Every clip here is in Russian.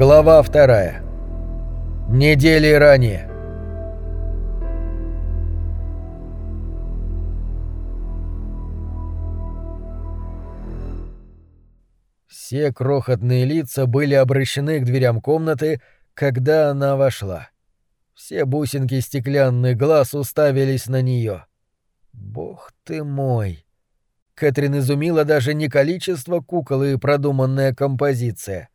Глава вторая. Недели ранее. Все крохотные лица были обращены к дверям комнаты, когда она вошла. Все бусинки стеклянных глаз уставились на нее. Бог ты мой! Кэтрин изумила даже не количество кукол и продуманная композиция,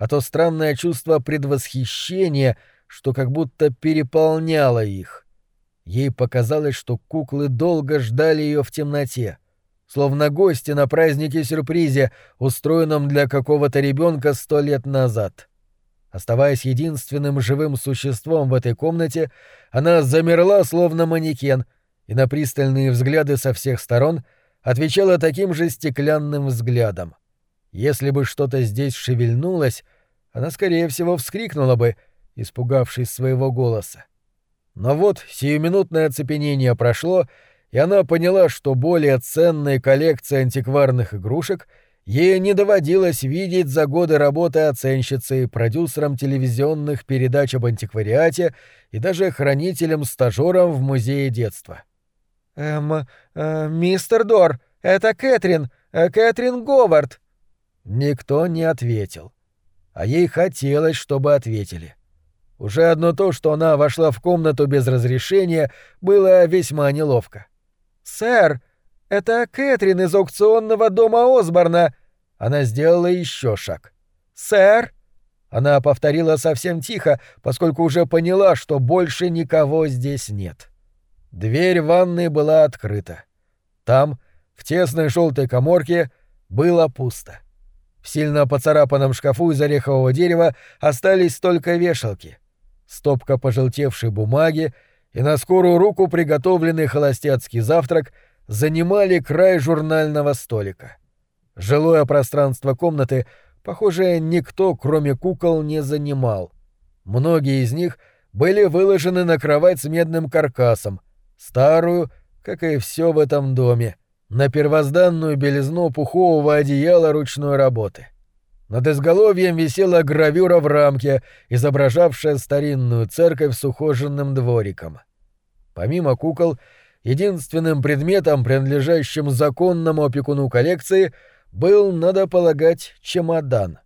а то странное чувство предвосхищения, что как будто переполняло их. Ей показалось, что куклы долго ждали ее в темноте, словно гости на празднике-сюрпризе, устроенном для какого-то ребенка сто лет назад. Оставаясь единственным живым существом в этой комнате, она замерла, словно манекен, и на пристальные взгляды со всех сторон — отвечала таким же стеклянным взглядом. Если бы что-то здесь шевельнулось, она, скорее всего, вскрикнула бы, испугавшись своего голоса. Но вот сиюминутное оцепенение прошло, и она поняла, что более ценной коллекции антикварных игрушек ей не доводилось видеть за годы работы оценщицей, продюсером телевизионных передач об антиквариате и даже хранителем-стажером в Музее детства. — «Эм, э, мистер Дор, это Кэтрин, э, Кэтрин Говард». Никто не ответил. А ей хотелось, чтобы ответили. Уже одно то, что она вошла в комнату без разрешения, было весьма неловко. «Сэр, это Кэтрин из аукционного дома Осборна!» Она сделала еще шаг. «Сэр!» Она повторила совсем тихо, поскольку уже поняла, что больше никого здесь нет. Дверь ванной была открыта. Там, в тесной желтой коморке, было пусто. В сильно поцарапанном шкафу из орехового дерева остались только вешалки, стопка пожелтевшей бумаги и на скорую руку приготовленный холостяцкий завтрак занимали край журнального столика. Жилое пространство комнаты, похоже, никто, кроме кукол, не занимал. Многие из них были выложены на кровать с медным каркасом — старую, как и все в этом доме, на первозданную белизну пухового одеяла ручной работы. Над изголовьем висела гравюра в рамке, изображавшая старинную церковь с ухоженным двориком. Помимо кукол, единственным предметом, принадлежащим законному опекуну коллекции, был, надо полагать, чемодан.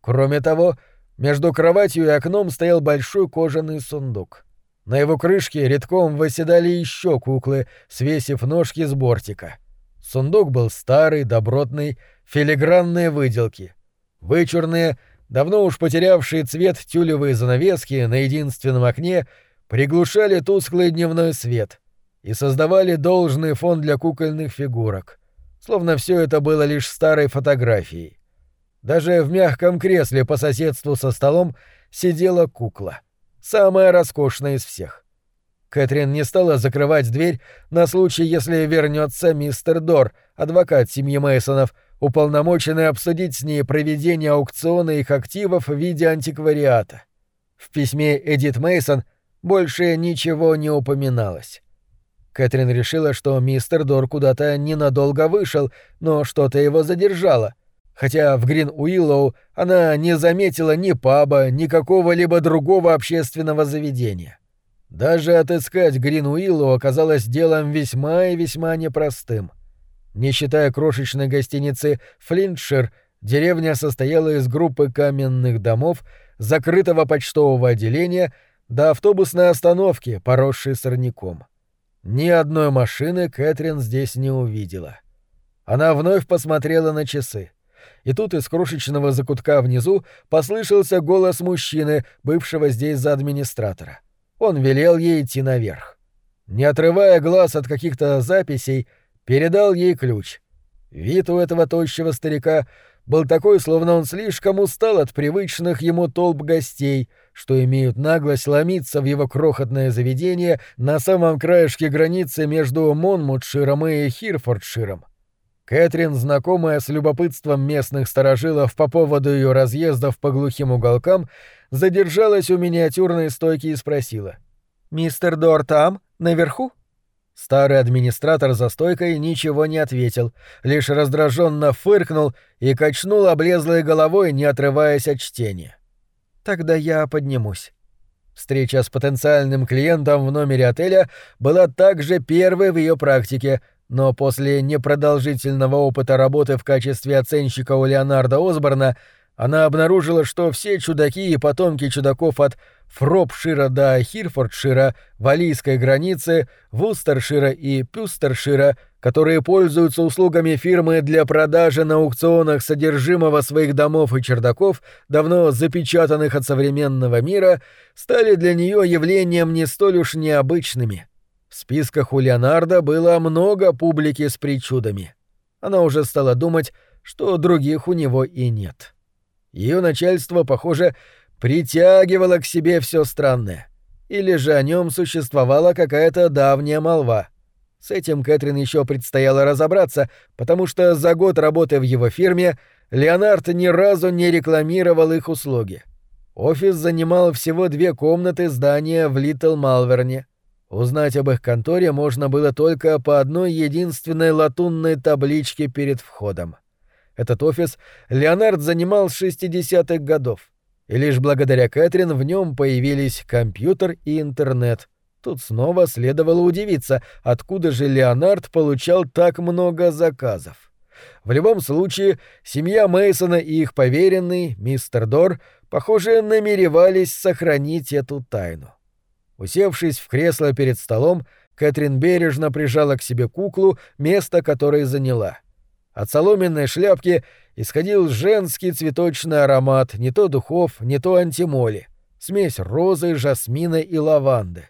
Кроме того, между кроватью и окном стоял большой кожаный сундук. На его крышке редком восседали еще куклы, свесив ножки с бортика. Сундук был старый, добротный, филигранные выделки. Вычурные, давно уж потерявшие цвет тюлевые занавески на единственном окне приглушали тусклый дневной свет и создавали должный фон для кукольных фигурок. Словно все это было лишь старой фотографией. Даже в мягком кресле по соседству со столом сидела кукла самая роскошная из всех. Кэтрин не стала закрывать дверь на случай, если вернется мистер Дор, адвокат семьи Мейсонов, уполномоченный обсудить с ней проведение аукциона их активов в виде антиквариата. В письме Эдит Мейсон больше ничего не упоминалось. Кэтрин решила, что мистер Дор куда-то ненадолго вышел, но что-то его задержало — хотя в Грин Уиллоу она не заметила ни паба, ни какого-либо другого общественного заведения. Даже отыскать Грин Уиллоу оказалось делом весьма и весьма непростым. Не считая крошечной гостиницы «Флинтшир», деревня состояла из группы каменных домов, закрытого почтового отделения до автобусной остановки, поросшей сорняком. Ни одной машины Кэтрин здесь не увидела. Она вновь посмотрела на часы и тут из крошечного закутка внизу послышался голос мужчины, бывшего здесь за администратора. Он велел ей идти наверх. Не отрывая глаз от каких-то записей, передал ей ключ. Вид у этого тощего старика был такой, словно он слишком устал от привычных ему толп гостей, что имеют наглость ломиться в его крохотное заведение на самом краешке границы между Монмутширом и Хирфордширом. Кэтрин, знакомая с любопытством местных сторожилов по поводу ее разъездов по глухим уголкам, задержалась у миниатюрной стойки и спросила. «Мистер Дор там, наверху?» Старый администратор за стойкой ничего не ответил, лишь раздраженно фыркнул и качнул облезлой головой, не отрываясь от чтения. Тогда я поднимусь. Встреча с потенциальным клиентом в номере отеля была также первой в ее практике, но после непродолжительного опыта работы в качестве оценщика у Леонарда Осборна она обнаружила, что все чудаки и потомки чудаков от Фропшира до Хирфордшира, Валийской границы, Вустершира и Пюстершира, которые пользуются услугами фирмы для продажи на аукционах содержимого своих домов и чердаков, давно запечатанных от современного мира, стали для нее явлением не столь уж необычными. В списках у Леонардо было много публики с причудами. Она уже стала думать, что других у него и нет. Ее начальство, похоже, притягивало к себе все странное. Или же о нем существовала какая-то давняя молва. С этим Кэтрин еще предстояло разобраться, потому что за год работы в его фирме Леонард ни разу не рекламировал их услуги. Офис занимал всего две комнаты здания в Литл Малверне. Узнать об их конторе можно было только по одной единственной латунной табличке перед входом. Этот офис Леонард занимал с 60-х годов, и лишь благодаря Кэтрин в нем появились компьютер и интернет. Тут снова следовало удивиться, откуда же Леонард получал так много заказов. В любом случае, семья Мейсона и их поверенный, мистер Дор, похоже, намеревались сохранить эту тайну. Усевшись в кресло перед столом, Кэтрин бережно прижала к себе куклу, место которой заняла. От соломенной шляпки исходил женский цветочный аромат, не то духов, не то антимоли, смесь розы, жасмина и лаванды.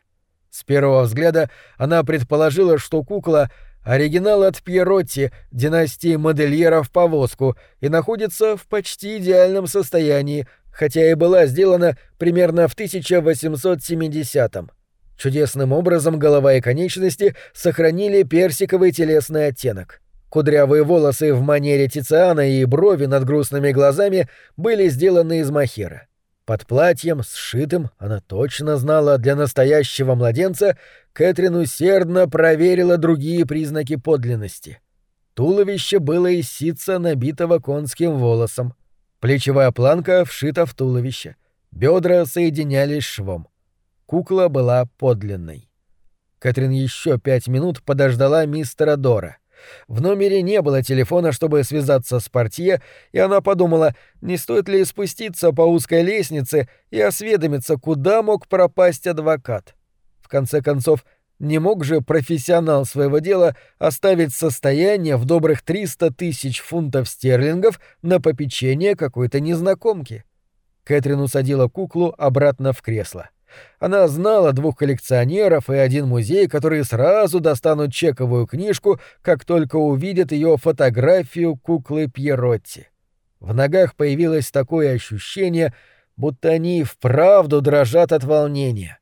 С первого взгляда она предположила, что кукла — оригинал от Пьеротти, династии модельеров повозку, и находится в почти идеальном состоянии, хотя и была сделана примерно в 1870-м. Чудесным образом голова и конечности сохранили персиковый телесный оттенок. Кудрявые волосы в манере Тициана и брови над грустными глазами были сделаны из махера. Под платьем, сшитым, она точно знала, для настоящего младенца, Кэтрин усердно проверила другие признаки подлинности. Туловище было из ситца, набитого конским волосом. Плечевая планка вшита в туловище. Бедра соединялись швом. Кукла была подлинной. Кэтрин еще пять минут подождала мистера Дора — в номере не было телефона, чтобы связаться с портье, и она подумала, не стоит ли спуститься по узкой лестнице и осведомиться, куда мог пропасть адвокат. В конце концов, не мог же профессионал своего дела оставить состояние в добрых 300 тысяч фунтов стерлингов на попечение какой-то незнакомки. Кэтрин усадила куклу обратно в кресло. Она знала двух коллекционеров и один музей, которые сразу достанут чековую книжку, как только увидят ее фотографию куклы Пьеротти. В ногах появилось такое ощущение, будто они вправду дрожат от волнения.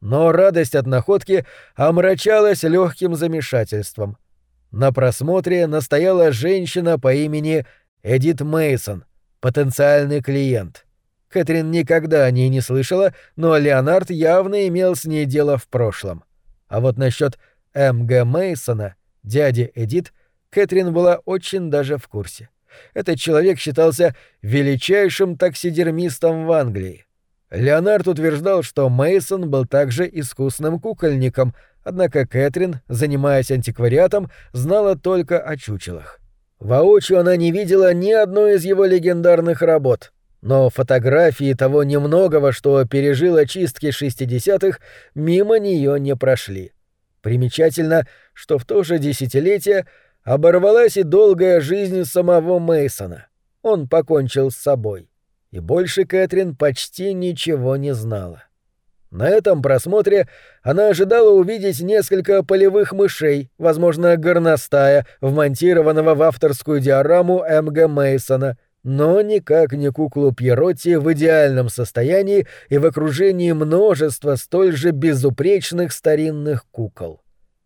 Но радость от находки омрачалась легким замешательством. На просмотре настояла женщина по имени Эдит Мейсон, потенциальный клиент — Кэтрин никогда о ней не слышала, но Леонард явно имел с ней дело в прошлом. А вот насчет М.Г. Мейсона, дяди Эдит, Кэтрин была очень даже в курсе. Этот человек считался величайшим таксидермистом в Англии. Леонард утверждал, что Мейсон был также искусным кукольником, однако Кэтрин, занимаясь антиквариатом, знала только о чучелах. Воочию она не видела ни одной из его легендарных работ — но фотографии того немногого, что пережило чистки 60-х, мимо нее не прошли. Примечательно, что в то же десятилетие оборвалась и долгая жизнь самого Мейсона. Он покончил с собой. И больше Кэтрин почти ничего не знала. На этом просмотре она ожидала увидеть несколько полевых мышей, возможно, горностая, вмонтированного в авторскую диораму М.Г. Мейсона — но никак не куклу Пьеротти в идеальном состоянии и в окружении множества столь же безупречных старинных кукол.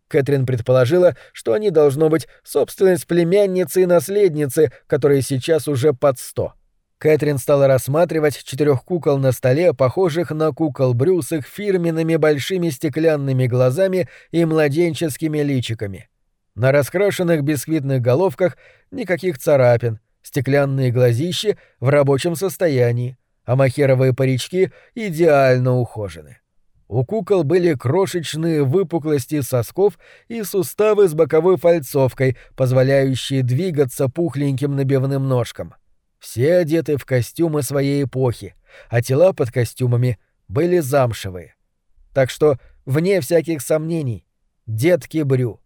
Кэтрин предположила, что они должно быть собственность племянницы и наследницы, которые сейчас уже под сто. Кэтрин стала рассматривать четырех кукол на столе, похожих на кукол Брюс их фирменными большими стеклянными глазами и младенческими личиками. На раскрашенных бисквитных головках никаких царапин — стеклянные глазищи в рабочем состоянии, а махеровые парички идеально ухожены. У кукол были крошечные выпуклости сосков и суставы с боковой фальцовкой, позволяющие двигаться пухленьким набивным ножкам. Все одеты в костюмы своей эпохи, а тела под костюмами были замшевые. Так что, вне всяких сомнений, детки Брю.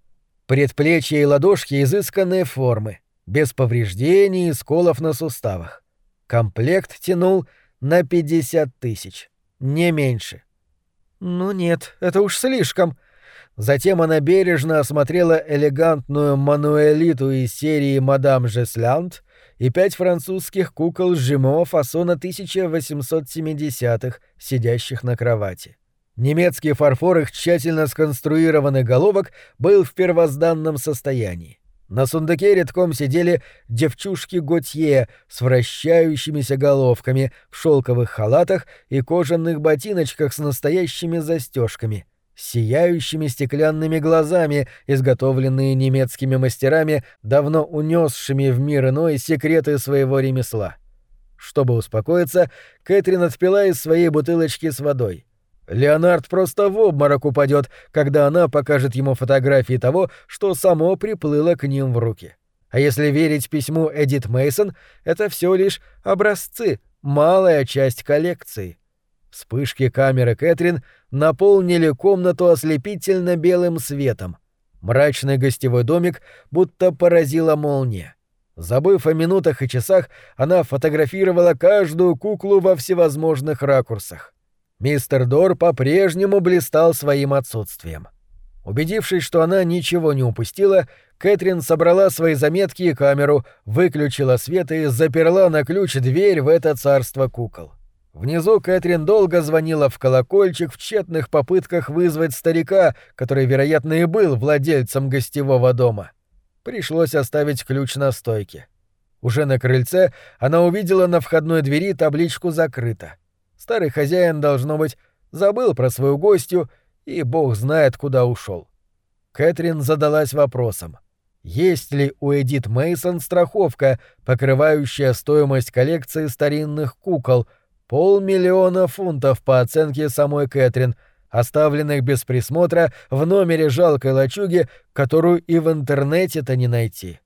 Предплечья и ладошки изысканные формы, без повреждений и сколов на суставах. Комплект тянул на 50 тысяч, не меньше. «Ну нет, это уж слишком». Затем она бережно осмотрела элегантную мануэлиту из серии «Мадам Жеслянд» и пять французских кукол Жимо фасона 1870-х, сидящих на кровати. Немецкий фарфор их тщательно сконструированных головок был в первозданном состоянии. На сундуке редком сидели девчушки Готье с вращающимися головками в шелковых халатах и кожаных ботиночках с настоящими застежками, сияющими стеклянными глазами, изготовленные немецкими мастерами, давно унесшими в мир иной секреты своего ремесла. Чтобы успокоиться, Кэтрин отпила из своей бутылочки с водой. Леонард просто в обморок упадет, когда она покажет ему фотографии того, что само приплыло к ним в руки. А если верить письму Эдит Мейсон, это все лишь образцы, малая часть коллекции. Вспышки камеры Кэтрин наполнили комнату ослепительно белым светом. Мрачный гостевой домик будто поразила молния. Забыв о минутах и часах, она фотографировала каждую куклу во всевозможных ракурсах. Мистер Дор по-прежнему блистал своим отсутствием. Убедившись, что она ничего не упустила, Кэтрин собрала свои заметки и камеру, выключила свет и заперла на ключ дверь в это царство кукол. Внизу Кэтрин долго звонила в колокольчик в тщетных попытках вызвать старика, который, вероятно, и был владельцем гостевого дома. Пришлось оставить ключ на стойке. Уже на крыльце она увидела на входной двери табличку «Закрыто». Старый хозяин, должно быть, забыл про свою гостью и бог знает, куда ушел. Кэтрин задалась вопросом. Есть ли у Эдит Мейсон страховка, покрывающая стоимость коллекции старинных кукол, полмиллиона фунтов по оценке самой Кэтрин, оставленных без присмотра в номере жалкой лачуги, которую и в интернете-то не найти?